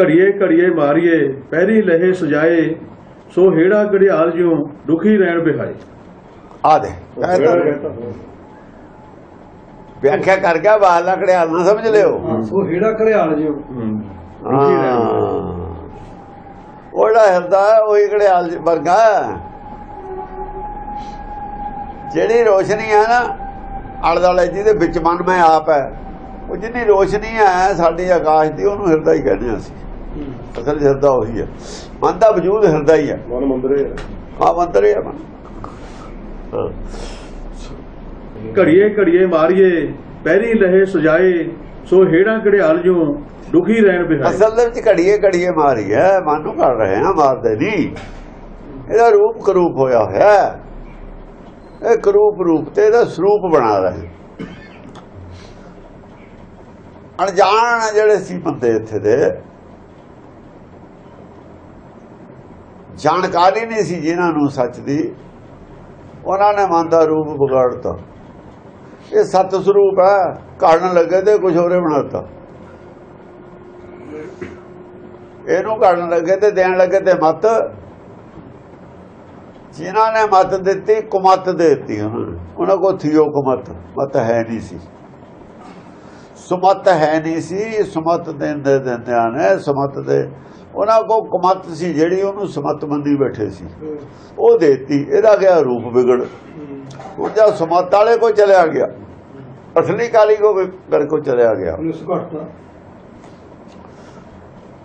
ਘੜੀਏ ਘੜੀਏ ਮਾਰੀਏ ਪਹਿਰੀ ਲਹੇ ਸਜਾਏ ਸੋ ਹੇੜਾ ਘੜਿਆਲ ਜਿਉ ਦੁਖੀ ਰਹਿਣ ਬਿਹਾਏ। ਆ ਦੇ ਵਿਆਖਿਆ ਕਰ ਗਿਆ ਬਾਹਰ ਲਕੜਿਆਲ ਨਾ ਸਮਝ ਲਿਓ। ਸੋ ਹੇੜਾ ਘੜਿਆਲ ਜਿਉ ਦੁਖੀ ਰਹਿਣ ਹਾਂ। ਉਹਦਾ ਹਿਰਦਾ ਉਹੀ ਘੜਿਆਲ ਜ- ਵਰਗਾ। ਜਿਹੜੀ ਰੋਸ਼ਨੀ ਹੈ ਨਾ ਆਲੇ ਦੁਆਲੇ ਜਿਹਦੇ ਵਿੱਚ ਮਨ ਮੈਂ ਆਪ ਹੈ ਉਹ ਜਿੰਨੀ ਰੋਸ਼ਨੀ ਹੈ ਸਾਡੀ ਆਕਾਸ਼ ਦੀ ਉਹਨੂੰ ਹਿਰਦਾ ਹੀ ਕਹਿੰਦੇ ਅਸੀਂ। ਅਸਲ ਹਿਰਦਾ ਉਹੀ ਹੈ। ਮਨ ਦਾ ਵਜੂਦ ਹਿਰਦਾ ਹੀ ਹੈ। ਮਨ ਮੰਦਰੇ ਆ ਮੰਤਰ ਹੀ ਹੈ ਮਨ। ਹਾਂ। ਘੜੀਏ ਘੜੀਏ ਮਾਰੀਏ ਪਹਿਰੀ ਲਹੇ ਸਜਾਏ ਸੋ ਹੇੜਾ ਘੜਿਆਲ ਜਿਉ ਦੁਖੀ ਰਹਿਣ ਬਿਹਾਏ। ਅਸਲ ਦੇ ਵਿੱਚ ਘੜੀਏ ਘੜੀਏ ਮਾਰੀ ਹੈ। ਮਨ ਨੂੰ ਕਰ ਰਹੇ ਆ ਮਾਰਦੇ ਨਹੀਂ। ਇਹਦਾ ਰੂਪ ਕਰੂਪ ਹੋਇਆ ਹੋਇਆ ਹੈ। ਇਹ ਕਰੂਪ ਰੂਪ ਤੇ ਇਹਦਾ ਸਰੂਪ ਬਣਾ ਰਹੇ ਅਣਜਾਣ ਜਿਹੜੇ ਸੀ ਬੰਦੇ ਇੱਥੇ ਦੇ। ਜਾਣਕਾਰੀ ਨਹੀਂ ਸੀ ਜਿਨ੍ਹਾਂ ਨੂੰ ਸੱਚ ਦੀ। ਉਹਨਾਂ ਨੇ ਮਨ ਦਾ ਰੂਪ ਵਿਗਾੜਤਾ। ਇਹ ਸਤ ਸਰੂਪ ਹੈ। ਕਾੜਨ ਲੱਗੇ ਤੇ ਕੁਝ ਹੋਰੇ ਬਣਾਤਾ। ਇਹਨੂੰ ਕਰਨ ਲੱਗੇ ਤੇ ਦੇਣ ਲੱਗੇ ਤੇ ਮਤ। ਜਿਨ੍ਹਾਂ ਨੇ ਮਤ ਦਿੱਤੀ, ਕੁਮਤ ਦੇ ਦਿੱਤੀ ਉਹਨਾਂ ਨੇ। ਉਹਨਾਂ ਕੋ ਥਿਓ ਕੁਮਤ। ਮਤ ਹੈ ਨਹੀਂ ਸੀ। ਸੁਮਤ ਹੈ ਨਹੀਂ ਸੀ। ਸੁਮਤ ਦਿੰਦੇ ਦਿੰਦਿਆਂ ਨੇ ਸੁਮਤ ਦੇ ਉਹਨਾਂ ਕੋ ਕੁਮਤ ਸੀ ਜਿਹੜੀ ਉਹਨੂੰ ਸੁਮਤ ਮੰਦੀ ਬੈਠੇ ਸੀ। ਉਹ ਦੇਤੀ ਇਹਦਾ ਗਿਆ ਰੂਪ ਵਿਗੜ? ਹੁਣ ਜਦ ਸੁਮਤ ਵਾਲੇ ਕੋ ਚਲਿਆ ਗਿਆ। ਅਸਲੀ ਕਾਲੀ ਕੋ ਕਰ ਕੋ ਚਲਿਆ ਗਿਆ।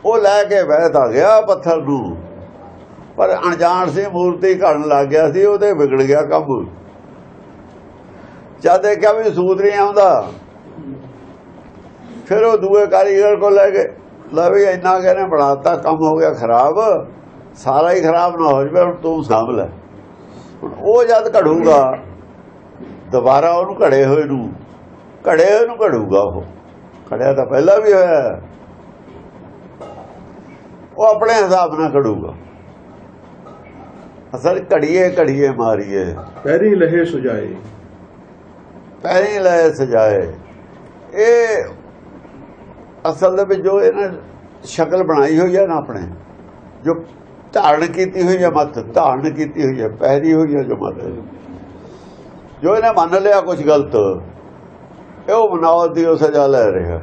ਉਹ ਲੈ ਕੇ ਬਹਿਤ ਆ ਗਿਆ ਪੱਥਰ ਨੂੰ। ਪਰ ਅਣਜਾਣ ਸੀ ਮੂਰਤੀ ਘੜਨ ਲੱਗ ਗਿਆ ਸੀ ਉਹਦੇ ਵਿਗੜ ਗਿਆ ਕੰਮ ਜਦ ਦੇਖਿਆ ਵੀ ਸੂਤ ਨਹੀਂ ਆਉਂਦਾ। ਫਿਰ ਉਹ ਦੂਏ ਕਾਰੀਗਰ ਕੋਲ ਲੈ ਗਏ। ਲੈ ਵੀ ਇੰਨਾ ਕਹਿੰਦੇ ਬਣਾਤਾ ਕੰਮ ਹੋ ਗਿਆ ਖਰਾਬ ਸਾਰਾ ਹੀ ਖਰਾਬ ਨਾ ਹੋ ਜਾਵੇ ਹੁਣ ਤੂੰ ਸਾਂਭ ਲੈ। ਹੁਣ ਉਹ ਜਦ ਘੜੂਗਾ ਦੁਬਾਰਾ ਉਹਨੂੰ ਘੜੇ ਹੋਏ ਨੂੰ ਘੜੇ ਹੋਏ ਨੂੰ ਘੜੂਗਾ ਉਹ। ਘੜਿਆ ਤਾਂ ਪਹਿਲਾਂ ਵੀ ਹੋਇਆ। ਉਹ ਆਪਣੇ ਹਿਸਾਬ ਨਾਲ ਘੜੂਗਾ। ਅਸਲ ਘੜੀਏ ਘੜੀਏ ਮਾਰੀਏ। ਪਹਿਰੀ ਲਹੇ ਸਜਾਏ। ਪਹਿਲੀ ਲੈ ਸਜਾਏ। ਇਹ ਅਸਲ ਦੇ ਵਿੱਚ ਜੋ ਇਹਨਾਂ ਸ਼ਕਲ ਬਣਾਈ ਹੋਈ ਹੈ ਨਾ ਆਪਣੇ। ਜੋ ਧਾਰਨ ਕੀਤੀ ਹੋਈ ਹੈ ਮਤ ਧਾਰਨ ਕੀਤੀ ਹੋਈ ਹੈ ਪਹਿਰੀ ਹੋਈ ਹੈ ਜੋ ਮਤ ਜੋ ਇਹਨੇ ਮੰਨ ਲਿਆ ਕੁਝ ਗਲਤ ਇਹ ਉਹ ਮਨਾਵਤ ਦੀ ਉਹ ਸਜ਼ਾ ਲੈ ਰਿਹਾ।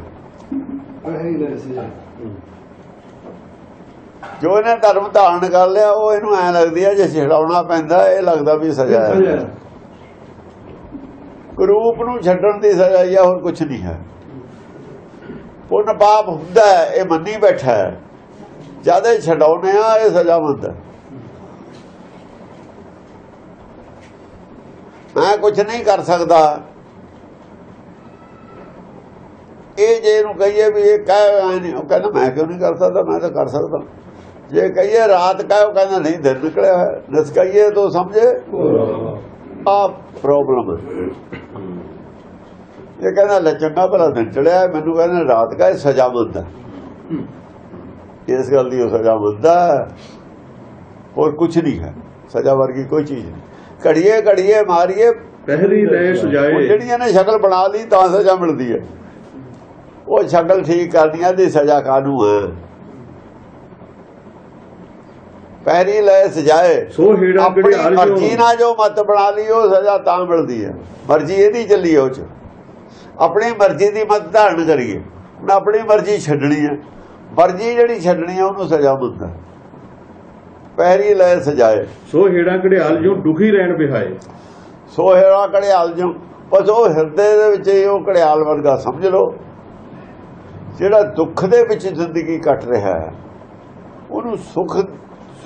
ਜੋ ਇਹਨੇ ਧਰਮ ਧਾਰਨ ਕਰ ਲਿਆ ਉਹ ਇਹਨੂੰ ਐ ਲੱਗਦੀ ਹੈ ਜੇ ਛਡਾਉਣਾ ਪੈਂਦਾ ਇਹ ਲੱਗਦਾ ਵੀ ਸਜ਼ਾ ਹੈ। ਰੂਪ ਨੂੰ ਛੱਡਣ ਦੀ ਸਜ਼ਾ ਹੀ ਹੋਰ ਕੁਝ ਨਹੀਂ ਹੈ। ਪੁੰਨ ਪਾਪ ਹੁੰਦਾ ਹੈ, ਇਹ ਮੰਨੀ ਬੈਠਾ ਹੈ। ਜਦ ਇਹ ਛਡਾਉਨੇ ਆ ਇਹ ਸਜ਼ਾ ਮੰਦਾ ਮੈਂ ਕੁਝ ਨਹੀਂ ਕਰ ਸਕਦਾ। ਇਹ ਜੇ ਇਹਨੂੰ ਕਹੀਏ ਵੀ ਇਹ ਕਹਿ ਨਹੀਂ ਉਹ ਕਹਿੰਦਾ ਮੈਂ ਕਿਉਂ ਨਹੀਂ ਕਰ ਸਕਦਾ? ਮੈਂ ਤਾਂ ਕਰ ਸਕਦਾ। ਜੇ ਕਹੀਏ ਰਾਤ ਕਹਿ ਉਹ ਕਹਿੰਦਾ ਨਹੀਂ ਦਿਨ ਨਿਕਲਿਆ ਹੋਇਆ। ਨਸਕਾਈਏ ਤਾਂ ਸਮਝੇ? ਆ ਪ੍ਰੋਬਲਮ ਹੈ। ਇਹ ਕਹਿੰਦਾ ਲੈ ਚੰਗਾ ਭਲਾ ਦਿਨ ਚੜਿਆ ਮੈਨੂੰ ਕਹਿੰਦਾ ਰਾਤ ਕਾ ਸਜ਼ਾ ਮੰਦਾ ਇਸ ਗੱਲ ਦੀ ਉਹ ਸਜ਼ਾ ਮੰਦਾ ਹੋਰ ਕੁਝ ਨਹੀਂ ਹੈ। ਸਜ਼ਾ ਵਰਗੀ ਕੋਈ ਚੀਜ਼ ਨਹੀਂ। ਘੜੀਏ ਘੜੀਏ ਮਾਰੀਏ। ਲਹੇ ਉਹ ਸਜਾਏ। ਜਿਹੜੀਆਂ ਨੇ ਸ਼ਕਲ ਬਣਾ ਲਈ ਤਾਂ ਸਜ਼ਾ ਮਿਲਦੀ ਹੈ। ਉਹ ਸ਼ਕਲ ਠੀਕ ਕਰਦੀਆਂ ਦੀ ਸਜ਼ਾ ਕਾਨੂੰ ਹੈ? ਪਹਿਰੀ ਲੈ ਸਜਾਏ। ਸੋ ਹੇੜਾ ਆਪਣੀ ਘੜਿਆਲ ਮਰਜ਼ੀ ਨਾਲ ਜੋ ਮਤ ਬਣਾ ਲਈ ਉਹ ਸਜ਼ਾ ਤਾਂ ਮਿਲਦੀ ਹੈ। ਮਰਜ਼ੀ ਇਹਦੀ ਚੱਲੀ ਉਹ ਚ। ਆਪਣੀ ਮਰਜ਼ੀ ਦੀ ਮਤ ਧਾਰਨ ਕਰੀਏ। ਹੁਣ ਆਪਣੀ ਮਰਜ਼ੀ ਛੱਡਣੀ ਹੈ। ਮਰਜ਼ੀ ਜਿਹੜੀ ਛੱਡਣੀ ਹੈ ਉਹਨੂੰ ਸਜ਼ਾ ਮਿਲਦਾ ਪਹਿਰੀ ਲੈ ਸਜਾਏ। ਸੋ ਹੇੜਾ ਘੜਿਆਲ ਜਿਉ ਦੁਖੀ ਰਹਿਣ ਬਿਹਾਏ ਸੋ ਹੇਰਾ ਘੜਿਆਲ ਜੋ ਬਸ ਉਹ ਹਿਰਦੇ ਦੇ ਵਿੱਚ ਹੀ ਉਹ ਘੜਿਆਲ ਵਰਗਾ ਸਮਝ ਲਓ। ਜਿਹੜਾ ਦੁੱਖ ਦੇ ਵਿੱਚ ਜ਼ਿੰਦਗੀ ਕੱਟ ਰਿਹਾ ਹੈ ਉਹਨੂੰ ਸੁਖ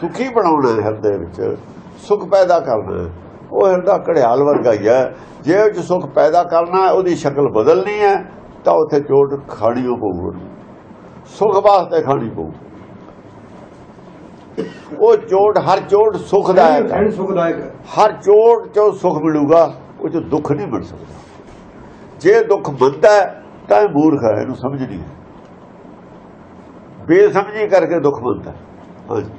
ਸੁਖੀ ਬਣਾਉਣਾ ਹੈ ਹਿਰਦੇ ਵਿੱਚ। ਸੁਖ ਪੈਦਾ ਕਰਨਾ ਹੈ। ਉਹ ਹਿਰਦਾ ਘੜਿਆਲ ਵਰਗਾ ਹੀ ਹੈ। ਜੇ ਉਹ 'ਚ ਸੁਖ ਪੈਦਾ ਕਰਨਾ ਹੈ ਉਹਦੀ ਸ਼ਕਲ ਬਦਲਣੀ ਹੈ ਤਾਂ ਉੱਥੇ ਚੋਟ ਖਾਣੀ ਪਊ। ਸੁਖ ਵਾਸਤੇ ਖਾਣੀ ਪਊ ਉਹ ਚੋਟ ਹਰ ਚੋਟ ਸੁਖਦਾਇਕ ਹੈ। ਸੁਖਦਾਇਕ ਹੈ। ਹਰ ਚੋਟ ਚੋਂ ਸੁਖ ਮਿਲੂਗਾ ਉਹ ਚ ਦੁੱਖ ਨਹੀਂ ਮਿਲ ਸਕਦਾ। ਜੇ ਦੁੱਖ ਹੈ ਤਾਂ ਇਹ ਮੂਰਖ ਹੈ ਇਹਨੂੰ ਸਮਝ ਨਹੀਂ ਬੇਸਮਝੀ ਕਰਕੇ ਦੁੱਖ ਮੰਦਾ ਹਾਂਜੀ।